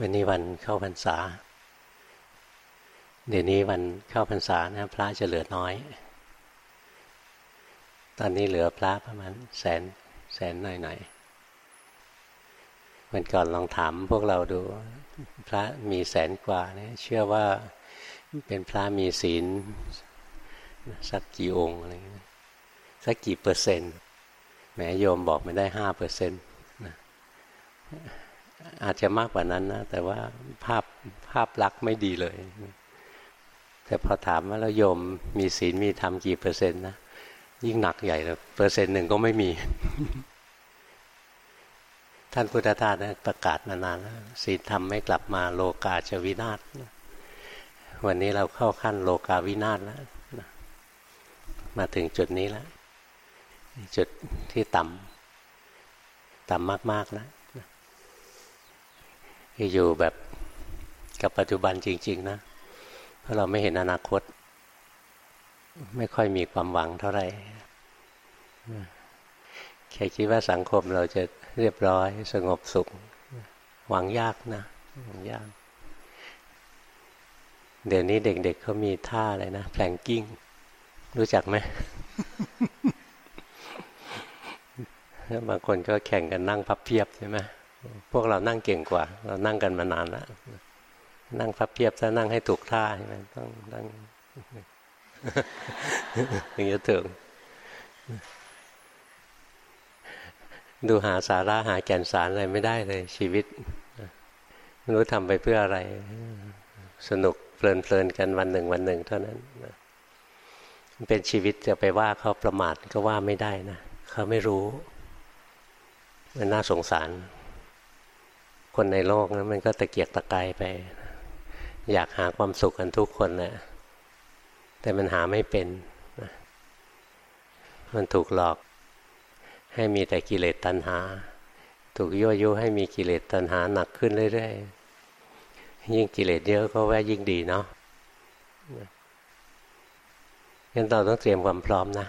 วันนี้วันเข้าพรรษา เดี๋ยวนี้วันเข้าพรรษานะพระจะเหลือน้อย ตอนนี้เหลือพระประมาณแสนแสนหน่อยหน่อยวันก่อนลองถามพวกเราดู พระมีแสนกว่าเนี่ยเชื่อว่าเป็นพระมีศีล สักกี่องค์อะไรเงี้ยสักกี่เปอร์เซ็นต์แม้โยมบอกไม่ได้ห้าเปอร์เซ็นต์ อาจจะมากกว่านั้นนะ แต่ว่าภาพภาพลักษณ์ไม่ดีเลย แต่พอถามว่าเราโยมมีศีลมีธรรมกี่เปอร์เซ็นต์นะยิ่งหนักใหญ่เลยเปอร์เซ็นต์หนึ่งก็ไม่มี ท่านพุทธทาสนะประกาศมานานแล้วศีลธรรมไม่กลับมาโลกาจะวินาศวันนี้เราเข้าขั้นโลกาวินาศแล้วมาถึงจุดนี้แล้วจุดที่ต่ำต่ำมากๆแล้ว คืออยู่แบบกับปัจจุบันจริง ๆ นะ เพราะเราไม่เห็นอนาคต ไม่ค่อยมีความหวังเท่าไหร่แค่คิดว่าสังคมเราจะเรียบร้อย สงบสุข หวังยากนะหวังยาก เดี๋ยวนี้เด็กๆเเขามีท่าอะไรนะแพลงกิ้ง รู้จักไหมบางคนก็แข่งกันนั่งพับเพียบใช่ไหม พวกเรานั่งเก่งกว่า เรานั่งกันมานานแล้วนั่งพับเพียบถ้านั่งให้ถูกท่าใช่ไหมต้องนั่งอย่างนี้ถึงดูหาสาระหาแก่นสารอะไรไม่ได้เลย ชีวิตไม่รู้ทำไปเพื่ออะไร สนุกเพลินเพลินกันวันหนึ่งวันหนึ่งเท่านั้นเป็นชีวิตจะไปว่าเขาประมาทก็ว่าไม่ได้นะเขาไม่รู้ มันน่าสงสาร คนในโลกนะมันก็ตะเกียกตะกายไป อยากหาความสุขกันทุกคนแหละแต่มันหาไม่เป็น มันถูกหลอก ให้มีแต่กิเลสตัณหา ถูกยั่วยุให้มีกิเลสตัณหาหนักขึ้นเรื่อยๆ ยิ่งกิเลสเยอะก็แวยิ่งดีเนาะงั้นเราต้องเตรียมความพร้อมนะ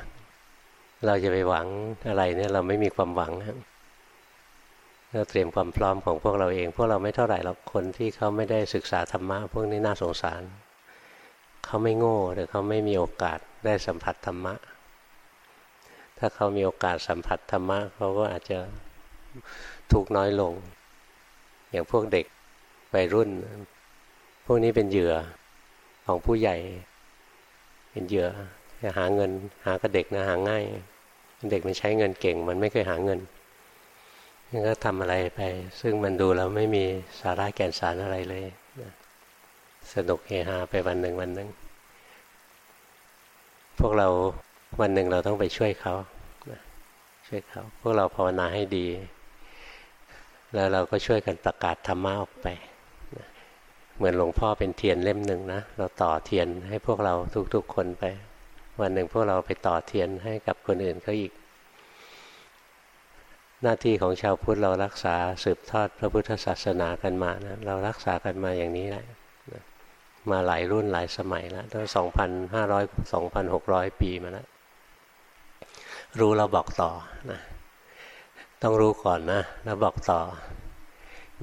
เราจะไปหวังอะไรเนี่ยเราไม่มีความหวังนะ เราเตรียมความพร้อมของพวกเราเอง พวกเราไม่เท่าไหร่หรอกคนที่เขาไม่ได้ศึกษาธรรมะพวกนี้น่าสงสาร เขาไม่โง่หรือเขาไม่มีโอกาสได้สัมผัสธรรมะ ถ้าเขามีโอกาสสัมผัสธรรมะเขาก็อาจจะถูกน้อยลง อย่างพวกเด็กวัยรุ่น พวกนี้เป็นเหยื่อของผู้ใหญ่ เป็นเหยื่อจะหาเงินหากระเด็กนะหาง่าย เด็กมันใช้เงินเก่ง มันไม่เคยหาเงิน ก็ทำอะไรไป ซึ่งมันดูแล้วไม่มีสาระแก่นสารอะไรเลยสนุกเฮฮาไปวันหนึ่งวันหนึ่งพวกเราวันหนึ่งเราต้องไปช่วยเขาช่วยเขา พวกเราภาวนาให้ดี แล้วเราก็ช่วยกันประกาศธรรมะออกไป เหมือนหลวงพ่อเป็นเทียนเล่มหนึ่งนะ เราต่อเทียนให้พวกเราทุกๆคนไป วันหนึ่งพวกเราไปต่อเทียนให้กับคนอื่นเขาอีก หน้าที่ของชาวพุทธเรารักษาสืบทอดพระพุทธศาสนากันมานะเรารักษากันมาอย่างนี้แหละมาหลายรุ่นหลายสมัยแล้วตั้งสองพันห้าร้อยสองพันหกร้อยปีมาแล้วรู้เราบอกต่อนะต้องรู้ก่อนนะแล้วบอกต่อ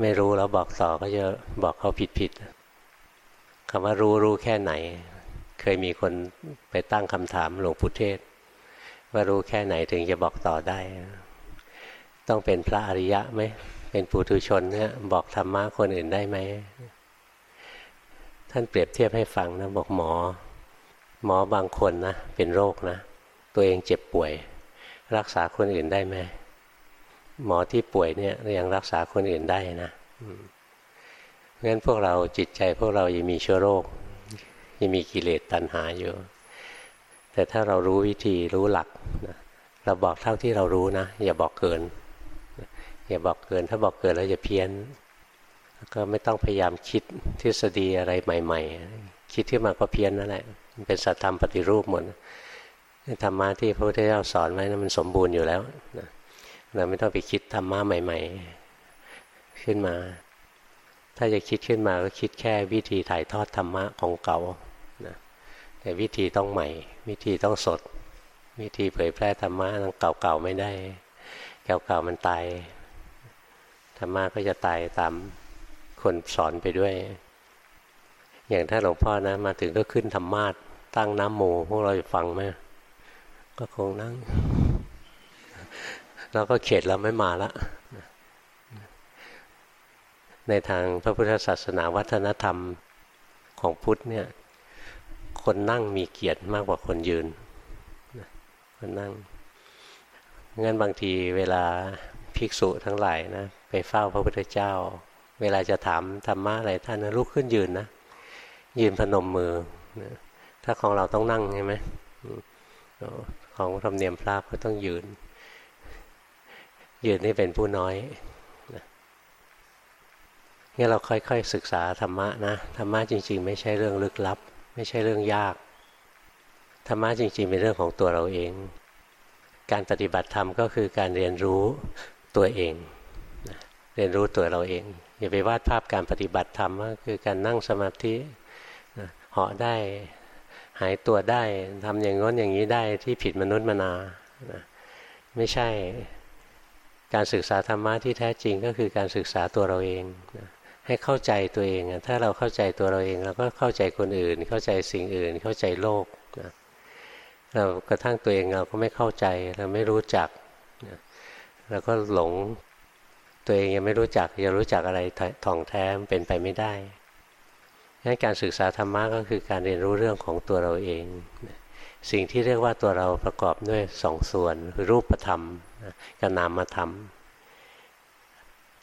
ไม่รู้แล้วบอกต่อก็จะบอกเขาผิดผิดคำว่ารู้รู้แค่ไหน เคยมีคนไปตั้งคำถามหลวงพุทเทศ ว่ารู้แค่ไหนถึงจะบอกต่อได้ ต้องเป็นพระอริยะไหมเป็นปุถุชนเนี่ยบอกธรรมะคนอื่นได้ไหม ท่านเปรียบเทียบให้ฟังนะบอกหมอ หมอบางคนนะเป็นโรคนะ ตัวเองเจ็บป่วย รักษาคนอื่นได้ไหมหมอที่ป่วยเนี่ยยังรักษาคนอื่นได้นะงั้นพวกเราจิตใจพวกเรายังมีเชื้อโรคยังมีกิเลสตัณหาอยู่ แต่ถ้าเรารู้วิธีรู้หลักนะเราบอกเท่าที่เรารู้นะ อย่าบอกเกิน อย่าบอกเกิน ถ้าบอกเกินแล้วจะเพี้ยนก็ไม่ต้องพยายามคิดทฤษฎีอะไรใหม่ ๆ คิดที่มาก็เพี้ยนนั่นแหละมันเป็นสัตธรรมปฏิรูปหมดธรรมะที่พระพุทธเจ้าสอนไว้นะมันสมบูรณ์อยู่แล้วเราไม่ต้องไปคิดธรรมะใหม่ ๆ ขึ้นมา ถ้าจะคิดขึ้นมาก็คิดแค่วิธีถ่ายทอดธรรมะของเก่านะแต่วิธีต้องใหม่ วิธีต้องสด วิธีเผยแพร่ธรรมะเก่าๆไม่ได้ เก่าๆมันตาย ธรรมะก็จะตายตามคนสอนไปด้วย อย่างถ้าหลวงพ่อนะ มาถึงก็ขึ้นธรรมาทตั้งน้ำโมพวกเราจะฟังไหมก็คงนั่ง แล้วก็เข็ดแล้วไม่มาละในทางพระพุทธศาสนาวัฒนธรรมของพุทธเนี่ย คนนั่งมีเกียรติมากกว่าคนยืนคนนั่งงั้นบางทีเวลาภิกษุทั้งหลายนะ ไปเฝ้าพระพุทธเจ้า เวลาจะถามธรรมะอะไรท่านลุกขึ้นยืนนะ ยืนพนมมือ ถ้าของเราต้องนั่งใช่ไหมของธรรมเนียมพระก็ต้องยืน ยืนนี่เป็นผู้น้อยนี่เราค่อยๆศึกษาธรรมะนะ ธรรมะจริง ๆ ไม่ใช่เรื่องลึกลับ ไม่ใช่เรื่องยาก ธรรมะจริง ๆ เป็นเรื่องของตัวเราเอง การปฏิบัติธรรมก็คือการเรียนรู้ตัวเอง เรียนรู้ตัวเราเอง อย่าไปวาดภาพการปฏิบัติธรรมว่าคือการนั่งสมาธิเหาะได้หายตัวได้ทำอย่างง้นอย่างนี้ได้ที่ผิดมนุษย์มนาไม่ใช่การศึกษาธรรมะที่แท้จริงก็คือการศึกษาตัวเราเองให้เข้าใจตัวเอง ถ้าเราเข้าใจตัวเราเองเราก็เข้าใจคนอื่น เข้าใจสิ่งอื่น เข้าใจโลกเรากระทั่งตัวเองเราก็ไม่เข้าใจเราไม่รู้จักเราก็หลง ตัวเองยังไม่รู้จักจะรู้จักอะไรท่องแท้เป็นไปไม่ได้งั้นการศึกษาธรรมะก็คือการเรียนรู้เรื่องของตัวเราเอง สิ่งที่เรียกว่าตัวเราประกอบด้วยสองส่วนคือรูปธรรมกับนามธรรม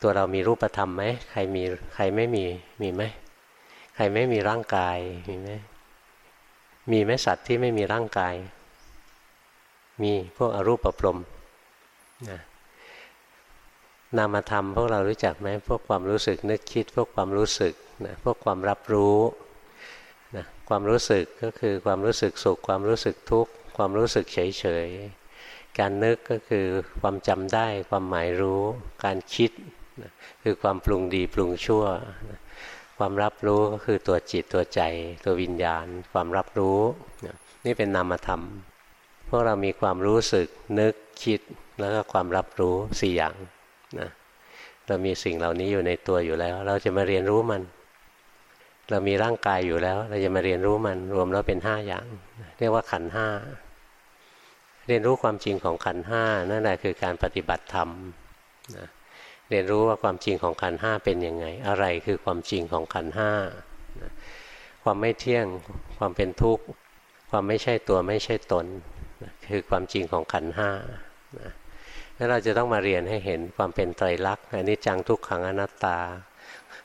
ตัวเรามีรูปธรรมไหมใครมีใครไม่มีมีไหมใครไม่มีร่างกายมีไหมมีไหมสัตว์ที่ไม่มีร่างกาย มีพวกอรูปประพรมนะ นามธรรมพวกเรารู้จักไหมพวกความรู้สึกนึกคิด พวกความรู้สึกนะพวกความรับรู้นะความรู้สึกก็คือความรู้สึกสุข ความรู้สึกทุกข์ความรู้สึกเฉยเฉยการนึกก็คือความจำได้ ความหมายรู้ การคิดนะคือความปรุงดีปรุงชั่วนะความรับรู้ก็คือตัวจิตตัวใจ ตัววิญญาณ ความรับรู้นะนี่เป็นนามธรรมพวกเรามีความรู้สึกนึกคิดแล้วก็ความรับรู้สี่อย่าง นะเรามีสิ่งเหล่านี้อยู่ในตัวอยู่แล้ว เราจะมาเรียนรู้มัน เรามีร่างกายอยู่แล้ว เราจะมาเรียนรู้มันรวมแล้วเป็นห้าอย่าง เรียกว่าขันห้าเรียนรู้ความจริงของขันห้านั่นแหละคือการปฏิบัติธรรมนะเรียนรู้ว่าความจริงของขันห้าเป็นยังไง อะไรคือความจริงของขันห้าความไม่เที่ยงความเป็นทุกข์ ความไม่ใช่ตัวไม่ใช่ตน คือความจริงของขันห้า แล้วเราจะต้องมาเรียนให้เห็นความเป็นไตรลักษณ์อันิจจังทุกขังอนัตตา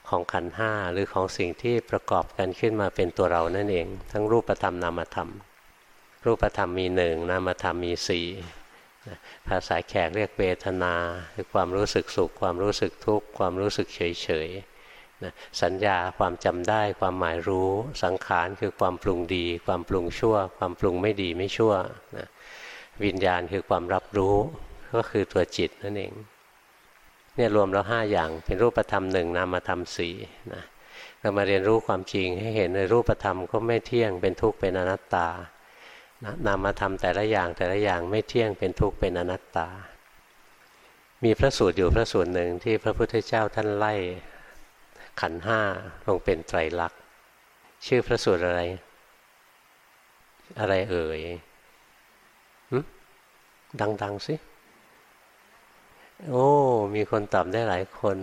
ของขันห้าหรือของสิ่งที่ประกอบกันขึ้นมาเป็นตัวเรานั่นเอง ทั้งรูปธรรมนามธรรม รูปธรรมมีหนึ่งนามธรรมมีสี่ภาษาแขกเรียกเวทนาคือความรู้สึกสุข ความรู้สึกทุกข์ความรู้สึกเฉยเฉยสัญญาความจำได้ความหมายรู้สังขารคือความปรุงดี ความปรุงชั่ว ความปรุงไม่ดีไม่ชั่วนะวิญญาณคือความรับรู้ ก็คือตัวจิตนั่นเองเนี่ยรวมแล้วห้าอย่างเป็นรูปธรรมหนึ่งนามธรรมสี่นะเรามาเรียนรู้ความจริงให้เห็นในรูปธรรมก็ไม่เที่ยงเป็นทุกข์เป็นอนัตตานามธรรมแต่ละอย่างแต่ละอย่างไม่เที่ยงเป็นทุกข์เป็นอนัตตา มีพระสูตรอยู่พระสูตรหนึ่งที่พระพุทธเจ้าท่านไล่ ขันห้าลงเป็นไตรลักษณ์ชื่อพระสูตรอะไร อะไรเอ่ยดังๆสิ โอ้ มีคนตอบได้หลายคน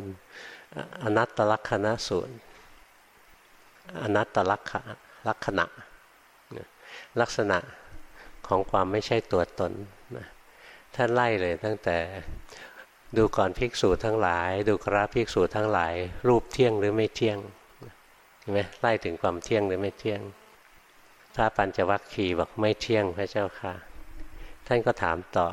อนัตตลักษณะสูตรอนัตตลักษณะลักษณะ ลักษณะของความไม่ใช่ตัวตนท่านไล่เลยตั้งแต่ดูก่อนภิกษุทั้งหลาย ดูกราภิกษุทั้งหลาย รูปเที่ยงหรือไม่เที่ยงเห็นไหมไล่ถึงความเที่ยงหรือไม่เที่ยงพระปัญจวัคคีย์บอกไม่เที่ยงพระเจ้าค่ะ ท่านก็ถามต่อ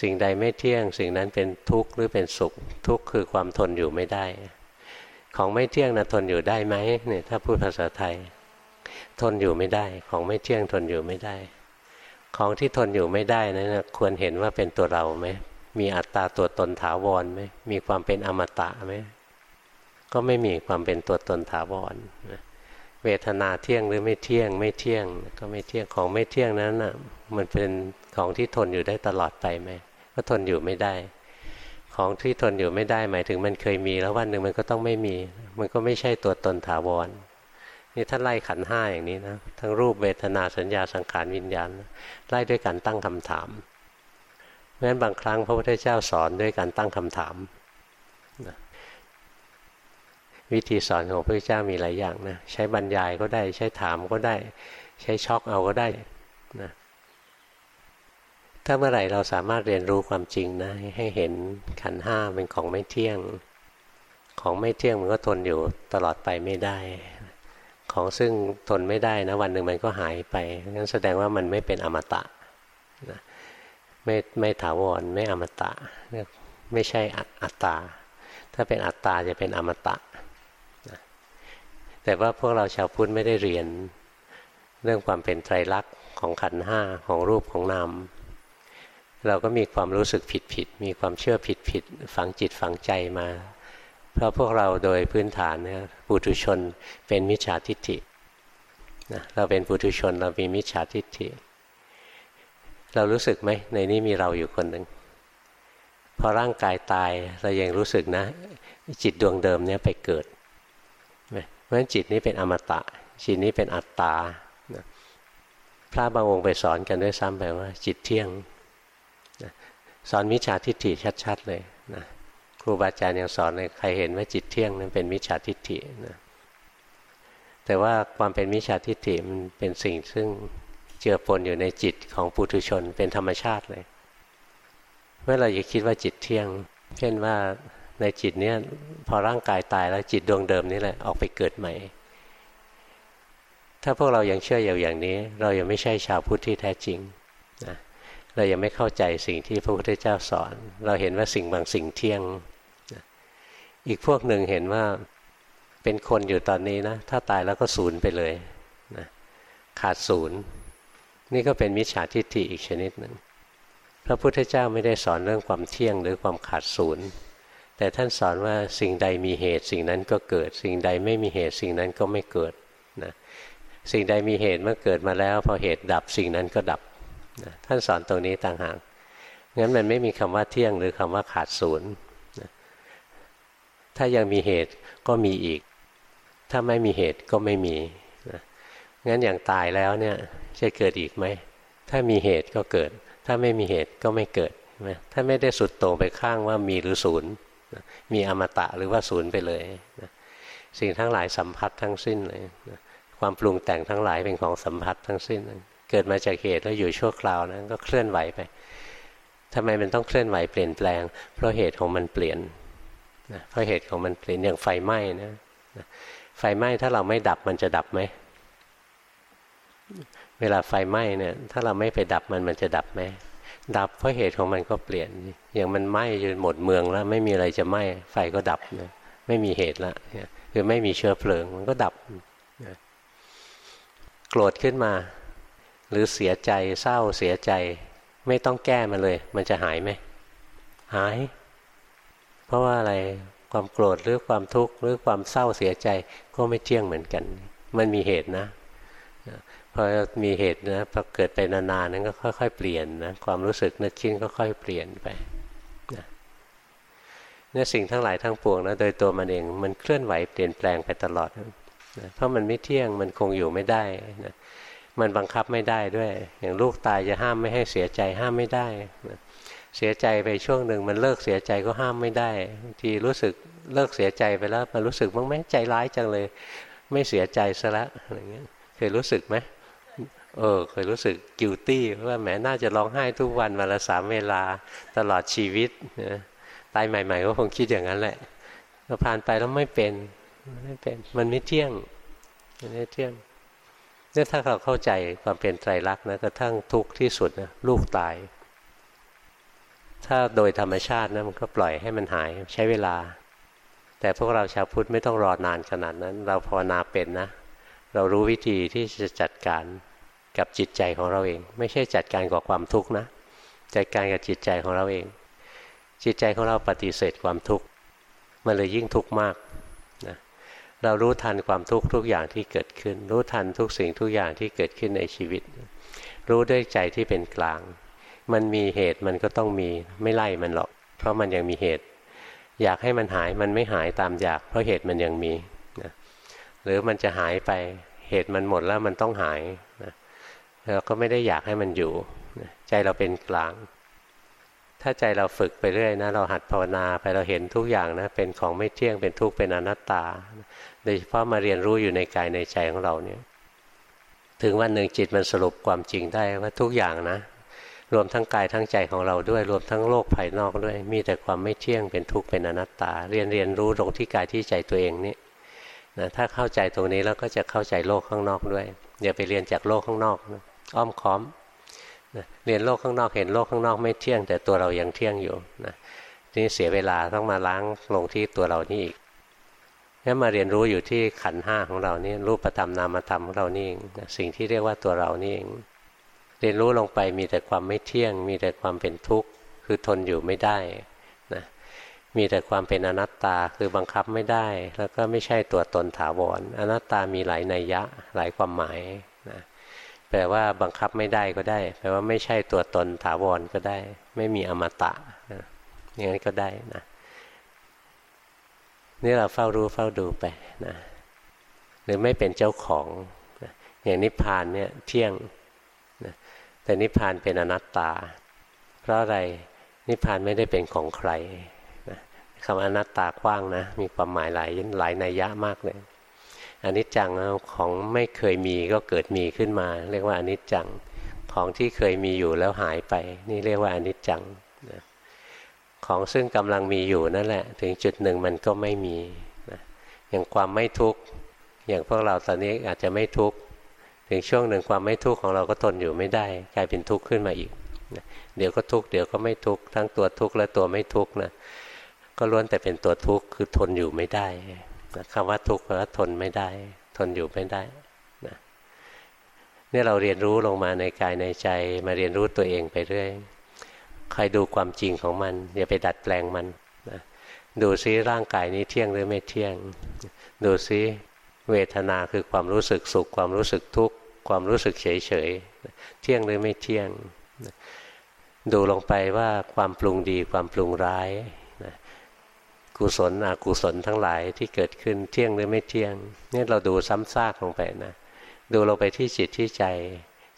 สิ่งใดไม่เที่ยง สิ่งนั้นเป็นทุกข์หรือเป็นสุข ทุกข์คือความทนอยู่ไม่ได้ ของไม่เที่ยงนะทนอยู่ได้ไหมเนี่ยถ้าพูดภาษาไทย ทนอยู่ไม่ได้ ของไม่เที่ยงทนอยู่ไม่ได้ ของที่ทนอยู่ไม่ได้นั้นควรเห็นว่าเป็นตัวเราไหมมีอัตตาตัวตนถาวรไหมมีความเป็นอมตะไหมก็ไม่มีความเป็นตัวตนถาวรเวทนาเที่ยงหรือไม่เที่ยง ไม่เที่ยง ก็ไม่เที่ยงของไม่เที่ยงนั้นน่ะมันเป็น ของที่ทนอยู่ได้ตลอดไปไหมก็ทนอยู่ไม่ได้ ของที่ทนอยู่ไม่ได้ หมายถึงมันเคยมีแล้ววันหนึ่งมันก็ต้องไม่มี มันก็ไม่ใช่ตัวตนถาวร นี่ท่านไล่ขันห้าอย่างนี้นะทั้งรูปเวทนาสัญญาสังขารวิญญาณไล่ด้วยการตั้งคำถามเพราะฉะนั้นบางครั้งพระพุทธเจ้าสอนด้วยการตั้งคำถามวิธีสอนของพระเจ้ามีหลายอย่างนะใช้บรรยายก็ได้ใช้ถามก็ได้ ใช้ช็อกเอาก็ได้ ถ้าเมื่อไหร่เราสามารถเรียนรู้ความจริงนะให้เห็นขันห้าเป็นของไม่เที่ยง ของไม่เที่ยงมันก็ทนอยู่ตลอดไปไม่ได้ ของซึ่งทนไม่ได้นะวันหนึ่งมันก็หายไปงั้นแสดงว่ามันไม่เป็นอมตะนะไม่ไม่ถาวรไม่อมตะไม่ใช่อัตตา ถ้าเป็นอัตตาจะเป็นอมตะแต่ว่าพวกเราชาวพุทธไม่ได้เรียน เรื่องความเป็นไตรลักษณ์ของขันห้าของรูปของนาม เราก็มีความรู้สึกผิดผิด มีความเชื่อผิดผิดฝังจิตฝังใจมา เพราะพวกเราโดยพื้นฐานเนี่ยปุถุชนเป็นมิจฉาทิฏฐินะเราเป็นปุถุชนเรามีมิจฉาทิฏฐิ เรารู้สึกไหมในนี้มีเราอยู่คนหนึ่งพอร่างกายตายเรายังรู้สึกนะ จิตดวงเดิมเนี้ยไปเกิดเพราะฉะนั้นจิตนี้เป็นอมตะ จิตนี้เป็นอัตตาพระบางองค์ไปสอนกันด้วยซ้ำไปว่า จิตเที่ยง สอนมิจฉาทิฏฐิชัดๆเลยนะครูบาอาจารย์ยังสอนเลยใครเห็นว่าจิตเที่ยงนั้นเป็นมิจฉาทิฏฐินะแต่ว่าความเป็นมิจฉาทิฏฐิมันเป็นสิ่งซึ่งเจือปนอยู่ในจิตของปุถุชนเป็นธรรมชาติเลย เมื่อเราอย่าคิดว่าจิตเที่ยง เช่นว่าในจิตเนี้ยพอร่างกายตายแล้วจิตดวงเดิมนี่แหละออกไปเกิดใหม่ ถ้าพวกเรายังเชื่ออย่างนี้ เรายังไม่ใช่ชาวพุทธที่แท้จริง เรายังไม่เข้าใจสิ่งที่พระพุทธเจ้าสอน เราเห็นว่าสิ่งบางสิ่งเที่ยง อีกพวกหนึ่งเห็นว่าเป็นคนอยู่ตอนนี้นะ ถ้าตายแล้วก็ศูนย์ไปเลยนะขาดศูนย์ นี่ก็เป็นมิจฉาทิฏฐิอีกชนิดหนึ่งพระพุทธเจ้าไม่ได้สอนเรื่องความเที่ยงหรือความขาดศูนย์ แต่ท่านสอนว่าสิ่งใดมีเหตุ สิ่งนั้นก็เกิด สิ่งใดไม่มีเหตุ สิ่งนั้นก็ไม่เกิดนะสิ่งใดมีเหตุเมื่อเกิดมาแล้ว พอเหตุดับสิ่งนั้นก็ดับ นะท่านสอนตรงนี้ต่างหากงั้นมันไม่มีคำว่าเที่ยงหรือคำว่าขาดศูนย์นะถ้ายังมีเหตุก็มีอีก ถ้าไม่มีเหตุก็ไม่มีนะงั้นอย่างตายแล้วเนี่ยจะเกิดอีกไหม ถ้ามีเหตุก็เกิด ถ้าไม่มีเหตุก็ไม่เกิดนะถ้าไม่ได้สุดโต่งไปข้างว่ามีหรือศูนย์นะมีอมตะหรือว่าศูนย์ไปเลยนะสิ่งทั้งหลายสัมผัสทั้งสิ้นเลยนะความปรุงแต่งทั้งหลายเป็นของสัมผัสทั้งสิ้นเเกิดมาจากเหตุแล้วอยู่ชั่วคราวนะก็เคลื่อนไหวไปทำไมมันต้องเคลื่อนไหวเปลี่ยนแปลง เพราะเหตุของมันเปลี่ยนนะเพราะเหตุของมันเปลี่ยนอย่างไฟไหม้นะไฟไหม้ถ้าเราไม่ดับมันจะดับไหมเวลาไฟไหม้เนี่ยถ้าเราไม่ไปดับมันมันจะดับไหมดับเพราะเหตุของมันก็เปลี่ยน อย่างมันไหม้จนหมดเมืองแล้ว ไม่มีอะไรจะไหม้ไฟก็ดับนะไม่มีเหตุละคือไม่มีเชื้อเพลิงมันก็ดับโกรธขึ้นมา หรือเสียใจเศร้าเสียใจ ไม่ต้องแก้มันเลย มันจะหายไหมหาย เพราะว่าอะไรความโกรธหรือความทุกข์หรือความเศร้าเสียใจก็ไม่เที่ยงเหมือนกัน มันมีเหตุนะพอมีเหตุนะพอเกิดไปนานๆนั้นก็ค่อยๆเปลี่ยนนะความรู้สึกนึกคิดก็ค่อยเปลี่ยนไปนะเนี่ยสิ่งทั้งหลายทั้งปวงนะโดยตัวมันเองมันเคลื่อนไหวเปลี่ยนแปลงไปตลอดนะเพราะมันไม่เที่ยงมันคงอยู่ไม่ได้นะ มันบังคับไม่ได้ด้วย อย่างลูกตายจะห้ามไม่ให้เสียใจห้ามไม่ได้ เสียใจไปช่วงหนึ่งมันเลิกเสียใจก็ห้ามไม่ได้บางทีรู้สึกเลิกเสียใจไปแล้ว มันรู้สึกบ้างไหมใจร้ายจังเลย ไม่เสียใจซะละอะไรเงี้ยเคยรู้สึกไหมเออเคยรู้สึกกิวตี้ว่าแหมน่าจะร้องไห้ทุกวันวันละสามเวลาตลอดชีวิตตายใหม่ ๆ ก็คงคิดอย่างนั้นแหละพอผ่านไปแล้วไม่เป็นไม่เป็น มันไม่เที่ยงมันไม่เที่ยง เนี่ยถ้าเราเข้าใจความเป็นไตรลักษณ์นะกระทั่งทุกข์ที่สุดนะลูกตาย ถ้าโดยธรรมชาตินะมันก็ปล่อยให้มันหายใช้เวลา แต่พวกเราชาวพุทธไม่ต้องรอนานขนาดนั้น เราภาวนาเป็นนะ เรารู้วิธีที่จะจัดการกับจิตใจของเราเอง ไม่ใช่จัดการกับความทุกข์นะ จัดการกับจิตใจของเราเอง จิตใจของเราปฏิเสธความทุกข์มันเลยยิ่งทุกข์มาก เรารู้ทันความทุกข์ทุกอย่างที่เกิดขึ้น รู้ทันทุกสิ่งทุกอย่างที่เกิดขึ้นในชีวิต รู้ด้วยใจที่เป็นกลาง มันมีเหตุมันก็ต้องมีไม่ไล่มันหรอก เพราะมันยังมีเหตุ อยากให้มันหายมันไม่หายตามอยาก เพราะเหตุมันยังมีนะหรือมันจะหายไปเหตุมันหมดแล้วมันต้องหายนะเราก็ไม่ได้อยากให้มันอยู่นะใจเราเป็นกลาง ถ้าใจเราฝึกไปเรื่อยนะ เราหัดภาวนาไปเราเห็นทุกอย่างนะเป็นของไม่เที่ยงเป็นทุกข์เป็นอนัตตา โดยเฉพาะมาเรียนรู้อยู่ในกายในใจของเราเนี่ย ถึงวันหนึ่งจิตมันสรุปความจริงได้ว่าทุกอย่างนะ รวมทั้งกายทั้งใจของเราด้วย รวมทั้งโลกภายนอกด้วย มีแต่ความไม่เที่ยงเป็นทุกข์เป็นอนัตตา เรียนเรียนรู้ตรงที่กายที่ใจตัวเองนี่นะถ้าเข้าใจตรงนี้แล้วก็จะเข้าใจโลกข้างนอกด้วยอย่าไปเรียนจากโลกข้างนอกนะอ้อมค้อมนะเรียนโลกข้างนอกเห็นโลกข้างนอกไม่เที่ยง แต่ตัวเรายังเที่ยงอยู่นะนี่เสียเวลาต้องมาล้างลงที่ตัวเรานี่อีก งั้นมาเรียนรู้อยู่ที่ขันห้าของเรานี่รูปธรรมนามธรรมของเรานี่เองสิ่งที่เรียกว่าตัวเรานี่เองเรียนรู้ลงไปมีแต่ความไม่เที่ยง มีแต่ความเป็นทุกข์คือทนอยู่ไม่ได้นะมีแต่ความเป็นอนัตตาคือบังคับไม่ได้ แล้วก็ไม่ใช่ตัวตนถาวรอนัตตามีหลายนัยยะหลายความหมายนะแปลว่าบังคับไม่ได้ก็ได้ แปลว่าไม่ใช่ตัวตนถาวรก็ได้ ไม่มีอมตะอย่างนั้นก็ได้นะ นี่เราเฝ้ารู้เฝ้าดูไปนะหรือไม่เป็นเจ้าของนะอย่างนิพพานเนี่ยเที่ยงนะแต่นิพพานเป็นอนัตตา เพราะอะไรนิพพานไม่ได้เป็นของใครนะคำอนัตตากว้างนะ มีความหมายหลายหลายนัยยะมากเลยอนิจจังของไม่เคยมีก็เกิดมีขึ้นมา เรียกว่าอนิจจังของที่เคยมีอยู่แล้วหายไป นี่เรียกว่าอนิจจังนะ ของซึ่งกำลังมีอยู่นั่นแหละ ถึงจุดหนึ่งมันก็ไม่มีนะอย่างความไม่ทุกข์อย่างพวกเราตอนนี้อาจจะไม่ทุกข์ถึงช่วงหนึ่งความไม่ทุกข์ของเราก็ทนอยู่ไม่ได้ กลายเป็นทุกข์ขึ้นมาอีกนะเดี๋ยวก็ทุกข์เดี๋ยวก็ไม่ทุกข์ทั้งตัวทุกข์และตัวไม่ทุกข์นะก็ล้วนแต่เป็นตัวทุกข์คือทนอยู่ไม่ได้คำว่าทุกข์แล้วทนไม่ได้ ทนอยู่ไม่ได้นะนี่เราเรียนรู้ลงมาในกายในใจมาเรียนรู้ตัวเองไปเรื่อย คอยดูความจริงของมัน อย่าไปดัดแปลงมันนะดูซิร่างกายนี้เที่ยงหรือไม่เที่ยง ดูซิเวทนาคือความรู้สึกสุข ความรู้สึกทุกข์ความรู้สึกเฉยเฉยเที่ยงหรือไม่เที่ยง ดูลงไปว่าความปรุงดีความปรุงร้ายกุศลอกุศลทั้งหลายที่เกิดขึ้นเที่ยงหรือไม่เที่ยงนี่เราดูซ้ำซากลงไปนะดูลงไปที่จิตที่ใจ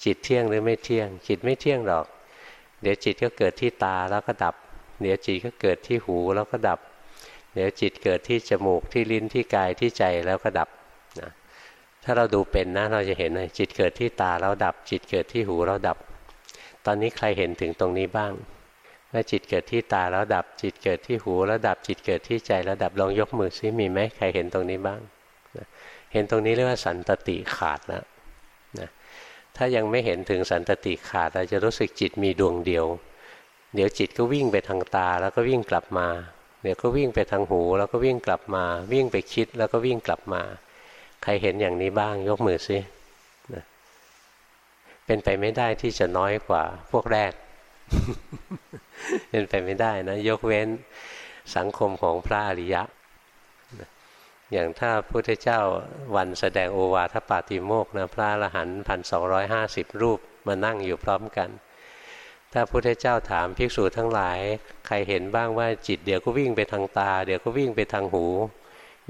จิตเที่ยงหรือไม่เที่ยง จิตไม่เที่ยงหรอก เดี๋ยวจิตก็เกิดที่ตาแล้วก็ดับ เดี๋ยวจิตก็เกิดที่หูแล้วก็ดับ เดี๋ยวจิตเกิดที่จมูกที่ลิ้นที่กายที่ใจแล้วก็ดับนะถ้าเราดูเป็นนะเราจะเห็นเลยจิตเกิดที่ตาแล้วดับ จิตเกิดที่หูแล้วดับ ตอนนี้ใครเห็นถึงตรงนี้บ้างว่าจิตเกิดที่ตาแล้วดับ จิตเกิดที่หูแล้วดับ จิตเกิดที่ใจแล้วดับลองยกมือซิมีไหมใครเห็นตรงนี้บ้างนะเห็นตรงนี้เรียกว่าสันตติขาดแล้วนะ ถ้ายังไม่เห็นถึงสันตติขาดเราจะรู้สึกจิตมีดวงเดียว เดี๋ยวจิตก็วิ่งไปทางตาแล้วก็วิ่งกลับมา เดี๋ยวก็วิ่งไปทางหู แล้วก็วิ่งกลับมา วิ่งไปคิดแล้วก็วิ่งกลับมา ใครเห็นอย่างนี้บ้างยกมือซินะเป็นไปไม่ได้ที่จะน้อยกว่าพวกแรก เป็นไปไม่ได้นะ ยกเว้นสังคมของพระอริยะ อย่างถ้าพระพุทธเจ้าวันแสดงโอวาทปาติโมกนะพระอรหันต์พันสองร้อยห้าสิบรูปมานั่งอยู่พร้อมกัน ถ้าพระพุทธเจ้าถามภิกษุทั้งหลาย ใครเห็นบ้างว่าจิตเดี๋ยวก็วิ่งไปทางตา เดี๋ยวก็วิ่งไปทางหู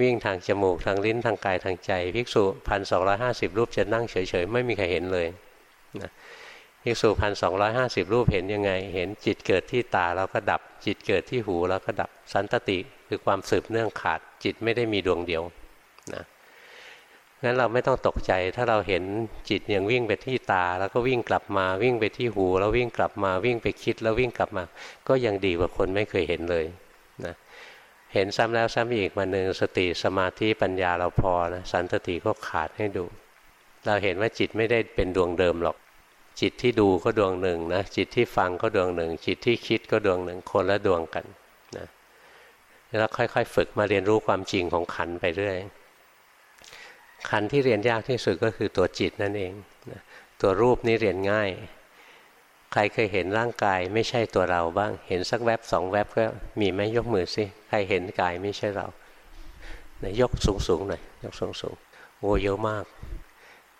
วิ่งทางจมูกทางลิ้นทางกายทางใจภิกษุพันสองร้อยห้าสิบรูปจะนั่งเฉยๆ ไม่มีใครเห็นเลยนะภิกษุพันสองร้อยห้าสิบรูปเห็นยังไง เห็นจิตเกิดที่ตาแล้วก็ดับ จิตเกิดที่หูแล้วก็ดับสันตติ คือความสืบเนื่องขาดจิตไม่ได้มีดวงเดียวนะงั้นเราไม่ต้องตกใจ ถ้าเราเห็นจิตยังวิ่งไปที่ตา แล้วก็วิ่งกลับมาวิ่งไปที่หู แล้ววิ่งกลับมาวิ่งไปคิดแล้ววิ่งกลับมา ก็ยังดีกว่าคนไม่เคยเห็นเลยนะเห็นซ้ำแล้วซ้ำอีกมาหนึ่งสติสมาธิปัญญาเราพอนะสันตติก็ขาดให้ดู เราเห็นว่าจิตไม่ได้เป็นดวงเดิมหรอก จิตที่ดูก็ดวงหนึ่งนะจิตที่ฟังก็ดวงหนึ่ง จิตที่คิดก็ดวงหนึ่งคนละดวงกัน แล้วค่อยๆ ฝึกมาเรียนรู้ความจริงของขันไปเรื่อย ขันที่เรียนยากที่สุดก็คือตัวจิตนั่นเอง ตัวรูปนี่เรียนง่าย ใครเคยเห็นร่างกายไม่ใช่ตัวเราบ้าง เห็นสักแวบสองแวบก็มีไหมยกมือสิ ใครเห็นกายไม่ใช่เรานยกสูงๆหน่อย ยกสูงๆโอ้เยอะมาก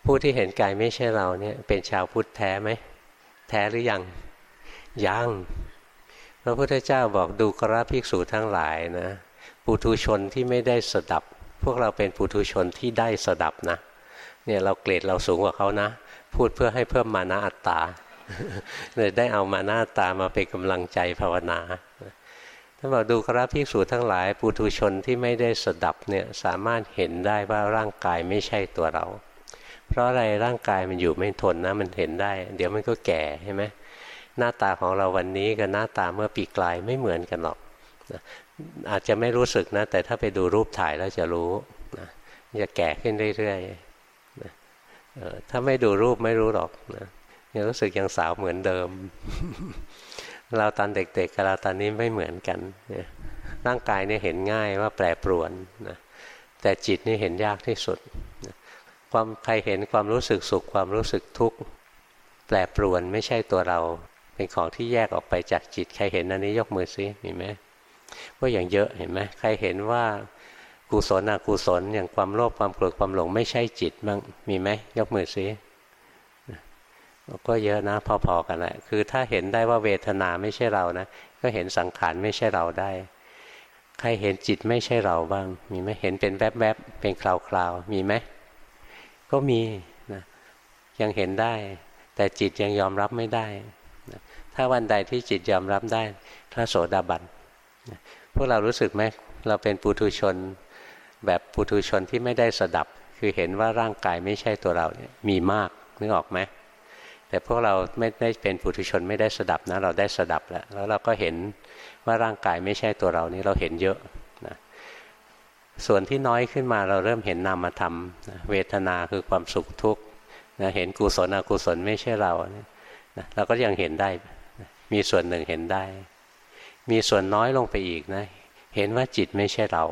ผู้ที่เห็นกายไม่ใช่เราเนี่ยเป็นชาวพุทธแท้ไหม แท้หรือยังยัง พระพุทธเจ้าบอกดูกราภิกษุทั้งหลายนะปุถุชนที่ไม่ได้สดับ พวกเราเป็นปุถุชนที่ได้สดับนะเนี่ยเราเกรดเราสูงกว่าเขานะ พูดเพื่อให้เพิ่มมานะอัตตาเลยได้เอามานะอัตตามาเป็นกำลังใจภาวนาท่านบอกดูกราภิกษุทั้งหลายปุถุชนที่ไม่ได้สดับเนี่ยสามารถเห็นได้ว่าร่างกายไม่ใช่ตัวเรา เพราะอะไรร่างกายมันอยู่ไม่ทนนะมันเห็นได้ เดี๋ยวมันก็แก่ใช่ไหม หน้าตาของเราวันนี้กับหน้าตาเมื่อปีกลายไม่เหมือนกันหรอกอาจจะไม่รู้สึกนะ แต่ถ้าไปดูรูปถ่ายแล้วจะรู้นะจะแก่ขึ้นเรื่อยๆนะถ้าไม่ดูรูปไม่รู้หรอกนะยังรู้สึกยังสาวเหมือนเดิม เราตอนเด็กๆกับเราตอนนี้ไม่เหมือนกันร่างกายเนี่ยเห็นง่ายว่าแปรปรวนนะแต่จิตนี่เห็นยากที่สุดความใครเห็นความรู้สึกสุขความรู้สึกทุกข์แปรปรวนไม่ใช่ตัวเรา เป็นของที่แยกออกไปจากจิต ใครเห็นอันนี้ยกมือซิมีไหมว่าอย่างเยอะเห็นไหมใครเห็นว่ากุศลอกุศลอย่างความโลภความโกรธความหลงไม่ใช่จิตบ้างมีไหมยกมือซิก็เยอะนะพอๆกันแหละคือถ้าเห็นได้ว่าเวทนาไม่ใช่เรานะก็เห็นสังขารไม่ใช่เราได้ ใครเห็นจิตไม่ใช่เราบ้าง มีไหมเห็นเป็นแวบๆเป็นคราวๆมีไหมก็มีนะยังเห็นได้ แต่จิตยังยอมรับไม่ได้ ถ้าวันใดที่จิตยอมรับได้พระโสดาบันพวกเรารู้สึกไหมเราเป็นปุถุชน แบบปุถุชนที่ไม่ได้สดับ คือเห็นว่าร่างกายไม่ใช่ตัวเราเนี่ยมีมากนึกออกไหมแต่พวกเราไม่ได้เป็นปุถุชนไม่ได้สดับนะเราได้สดับแล้วแล้วเราก็เห็นว่าร่างกายไม่ใช่ตัวเรานี่เราเห็นเยอะนะส่วนที่น้อยขึ้นมาเราเริ่มเห็นนามธรรมนะเวทนาคือความสุขทุกข์นะเห็นกุศลอกุศลไม่ใช่เรานะเราก็ยังเห็นได้ มีส่วนหนึ่งเห็นได้ มีส่วนน้อยลงไปอีกนะ เห็นว่าจิตไม่ใช่เรา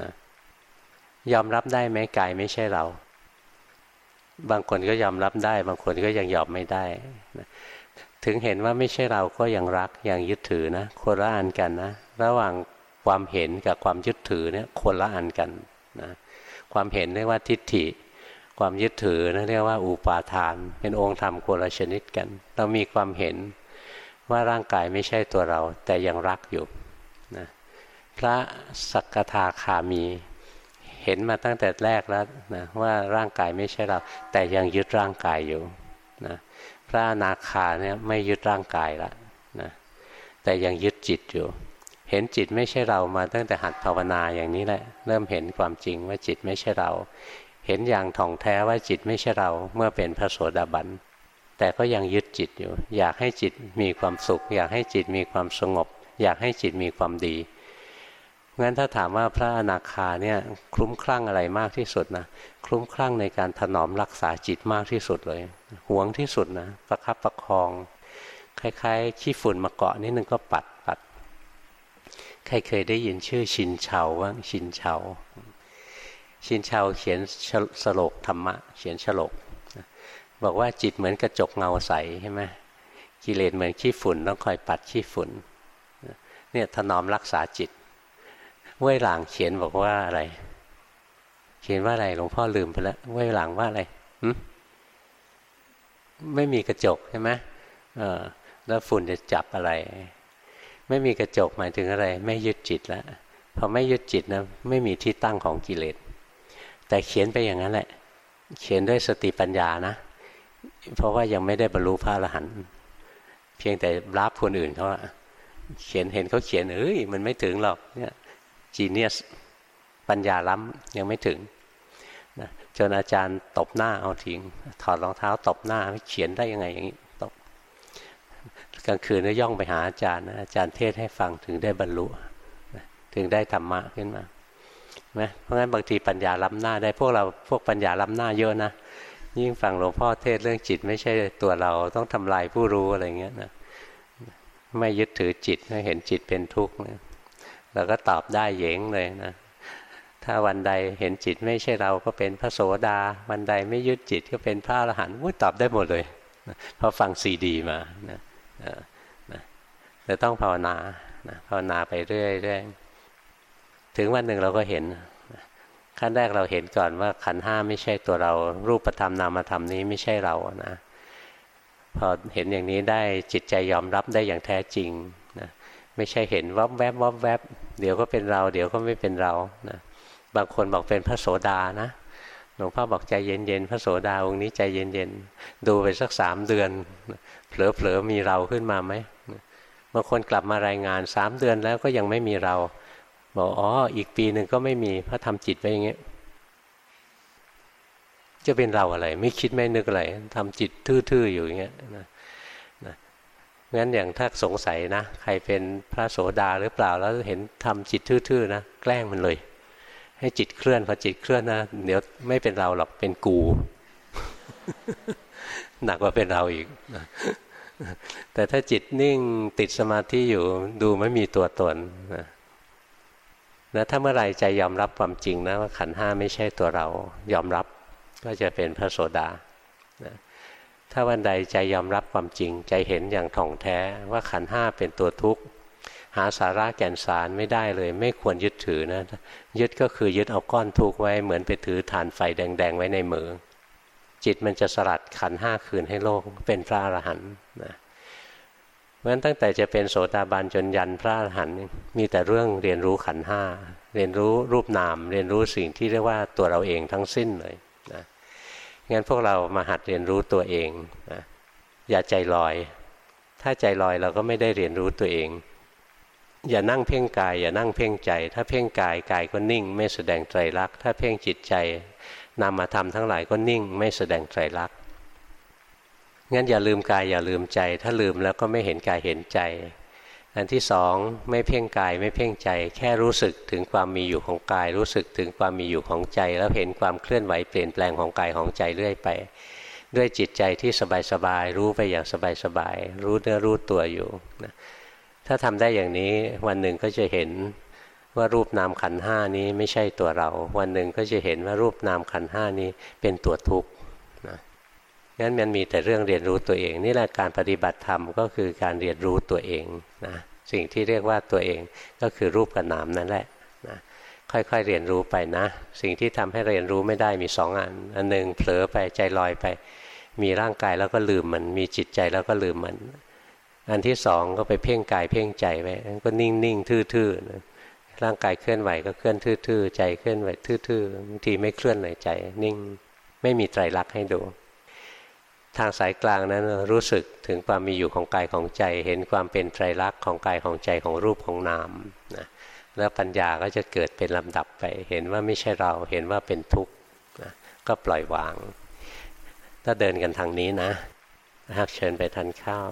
นะยอมรับได้ไหมกายไม่ใช่เรา บางคนก็ยอมรับได้ บางคนก็ยังยอมไม่ได้ถึงเห็นว่าไม่ใช่เราก็ยังรักยังยึดถือนะคนละอันกันนะ ระหว่างความเห็นกับความยึดถือเนี่ยคนละอันกันนะความเห็นเรียกว่าทิฏฐิ ความยึดถือนะเรียกว่าอุปาทาน เป็นองค์ธรรมคนละชนิดกัน เรามีความเห็น ว่าร่างกายไม่ใช่ตัวเรา แต่ยังรักอยู่นะพระสักทาคามีเห็นมาตั้งแต่แรกแล้วนะว่าร่างกายไม่ใช่เรา แต่ยังยึดร่างกายอยู่นะพระนาคาเนี่ยไม่ยึดร่างกายละนะแต่ยังยึดจิตอยู่ เห็นจิตไม่ใช่เรามาตั้งแต่หัดภาวนาอย่างนี้แหละ เริ่มเห็นความจริงว่าจิตไม่ใช่เรา เห็นอย่างท่องแท้ว่าจิตไม่ใช่เราเมื่อเป็นพระโสดาบัน แต่ก็ยังยึดจิตอยู่ อยากให้จิตมีความสุข อยากให้จิตมีความสงบ อยากให้จิตมีความดีงั้นถ้าถามว่าพระอนาคาเนี่ยคลุ้มคลั่งอะไรมากที่สุดนะคลุ้มคลั่งในการถนอมรักษาจิตมากที่สุดเลยห่วงที่สุดนะประคับประคอง คล้ายๆ ขี้ฝุ่นมาเกาะนิดนึงก็ปัดปัดใครเคยได้ยินชื่อชินเฉาว่างชินเฉาชินเฉาเขียนสโลกธรรมะ เขียนฉลก บอกว่าจิตเหมือนกระจกเงาใสใช่ไหมกิเลสเหมือนขี้ฝุ่นต้องคอยปัดขี้ฝุ่นเนี่ยถนอมรักษาจิตเว่ยหลางเขียนบอกว่าอะไร เขียนว่าอะไรหลวงพ่อลืมไปแล้วเว่ยหลางว่าอะไรไม่มีกระจกใช่ไหมเออแล้วฝุ่นจะจับอะไร ไม่มีกระจกหมายถึงอะไร ไม่ยึดจิตแล้วพอไม่ยึดจิตนะไม่มีที่ตั้งของกิเลสแต่เขียนไปอย่างนั้นแหละ เขียนด้วยสติปัญญานะ เพราะว่ายังไม่ได้บรรลุพระอรหันต์เพียงแต่รับคนอื่นเขาเขียนเห็นเขาเขียนเอ้ยมันไม่ถึงหรอกเนี่ยจีเนียสปัญญาล้ำยังไม่ถึงนะจนอาจารย์ตบหน้าเอาทิ้งถอดรองเท้าตบหน้าเขียนได้ยังไงอย่างนี้ตบกลางคืนก็ย่องไปหาอาจารย์นะอาจารย์เทศให้ฟังถึงได้บรรลุถึงได้ธรรมะขึ้นมาไหมเพราะงั้นบางทีปัญญาล้ำหน้าได้พวกเราพวกปัญญาล้ำหน้าเยอะนะ ยิ่งฟังหลวงพ่อเทศเรื่องจิต ไม่ใช่ตัวเราต้องทำลายผู้รู้อะไรเงี้ยนะไม่ยึดถือจิตไม่เห็นจิตเป็นทุกข์นะเราก็ตอบได้เยงเลยนะถ้าวันใดเห็นจิตไม่ใช่เราก็เป็นพระโสดา วันใดไม่ยึดจิตก็เป็นพระอรหันต์ตอบได้หมดเลยเพราะฟังซีดีมานะนะแต่ต้องภาวนานะภาวนาไปเรื่อยๆถึงวันหนึ่งเราก็เห็น ขั้นแรกเราเห็นก่อนว่าขันห้าไม่ใช่ตัวเรา รูปธรรมนามธรรมนี้ไม่ใช่เรานะพอเห็นอย่างนี้ได้จิตใจยอมรับได้อย่างแท้จริงนะไม่ใช่เห็นวับแวบวับแวบเดี๋ยวก็เป็นเรา เดี๋ยวก็ไม่เป็นเรานะบางคนบอกเป็นพระโสดานะหลวงพ่อบอกใจเย็นๆพระโสดาองค์นี้ใจเย็นๆดูไปสักสามเดือนเผลอๆมีเราขึ้นมาไหมบางคนกลับมารายงานสามเดือนแล้วก็ยังไม่มีเรา บอกอ๋ออีกปีหนึ่งก็ไม่มีเพราะทำจิตไว้อย่างเงี้ยจะเป็นเราอะไร ไม่คิดไม่นึกอะไรทำจิตทื่อๆอยู่อย่างเงี้ยนะนะงั้นอย่างถ้าสงสัยนะ ใครเป็นพระโสดาหรือเปล่าแล้วเห็นทำจิตทื่อๆนะแกล้งมันเลย ให้จิตเคลื่อนพอจิตเคลื่อนนะเดี๋ยวไม่เป็นเราหรอกเป็นกู หนักกว่าเป็นเราอีกแต่ถ้าจิตนิ่งติดสมาธิอยู่ดูไม่มีตัวตนนะ นะถ้าเมื่อไรใจยอมรับความจริงนะว่าขันห้าไม่ใช่ตัวเรายอมรับก็จะเป็นพระโสดานะถ้าวันใดใจยอมรับความจริง ใจเห็นอย่างถ่องแท้ว่าขันห้าเป็นตัวทุกข์หาสาระแก่นสารไม่ได้เลย ไม่ควรยึดถือนะ ยึดก็คือยึดเอาก้อนทุกข์ไว้เหมือนไปถือฐานไฟแดง ๆ ไว้ในมือจิตมันจะสลัดขันห้าคืนให้โลกเป็นพระอรหันต์นะ เพราะฉะนั้นตั้งแต่จะเป็นโสดาบันจนยันพระอรหันต์มีแต่เรื่องเรียนรู้ขันห้าเรียนรู้รูปนาม เรียนรู้สิ่งที่เรียกว่าตัวเราเองทั้งสิ้นเลยนะงั้นพวกเรามาหัดเรียนรู้ตัวเองนะอย่าใจลอย ถ้าใจลอยเราก็ไม่ได้เรียนรู้ตัวเอง อย่านั่งเพ่งกาย อย่านั่งเพ่งใจ ถ้าเพ่งกายกายก็นิ่ง ไม่แสดงไตรลักษณ์ถ้าเพ่งจิตใจนามธรรมทั้งหลายก็นิ่ง ไม่แสดงไตรลักษณ งั้นอย่าลืมกายอย่าลืมใจ ถ้าลืมแล้วก็ไม่เห็นกายเห็นใจ อันที่สองไม่เพ่งกายไม่เพ่งใจ แค่รู้สึกถึงความมีอยู่ของกาย รู้สึกถึงความมีอยู่ของใจ แล้วเห็นความเคลื่อนไหวเปลี่ยนแปลงของกายของใจเรื่อยไป ด้วยจิตใจที่สบายๆรู้ไปอย่างสบายๆรู้เนื้อรู้ตัวอยู่นะถ้าทำได้อย่างนี้วันหนึ่งก็จะเห็นว่ารูปนามขันห้านี้ไม่ใช่ตัวเรา วันหนึ่งก็จะเห็นว่ารูปนามขันห้านี้เป็นตัวทุกข์ งั้นมันมีแต่เรื่องเรียนรู้ตัวเอง นี่แหละการปฏิบัติธรรมก็คือการเรียนรู้ตัวเองนะสิ่งที่เรียกว่าตัวเองก็คือรูปกับนามนั่นแหละนะค่อยๆเรียนรู้ไปนะ สิ่งที่ทำให้เรียนรู้ไม่ได้มีสองอันอันหนึ่งเผลอไปใจลอยไป มีร่างกายแล้วก็ลืมมัน มีจิตใจแล้วก็ลืมมัน อันที่สองก็ไปเพ่งกายเพ่งใจไปก็นิ่งๆทื่อๆนะร่างกายเคลื่อนไหวก็เคลื่อนทื่อๆใจเคลื่อนไหวทื่อๆบางทีไม่เคลื่อนเลยใจ นิ่งไม่มีไตรลักษณ์ให้ดู ทางสายกลางนั้นรู้สึกถึงความมีอยู่ของกายของใจ เห็นความเป็นไตรลักษณ์ของกายของใจของรูปของนามนะแล้วปัญญาก็จะเกิดเป็นลำดับไป เห็นว่าไม่ใช่เราเห็นว่าเป็นทุกข์นะก็ปล่อยวาง ถ้าเดินกันทางนี้นะหากเชิญไปทานข้าว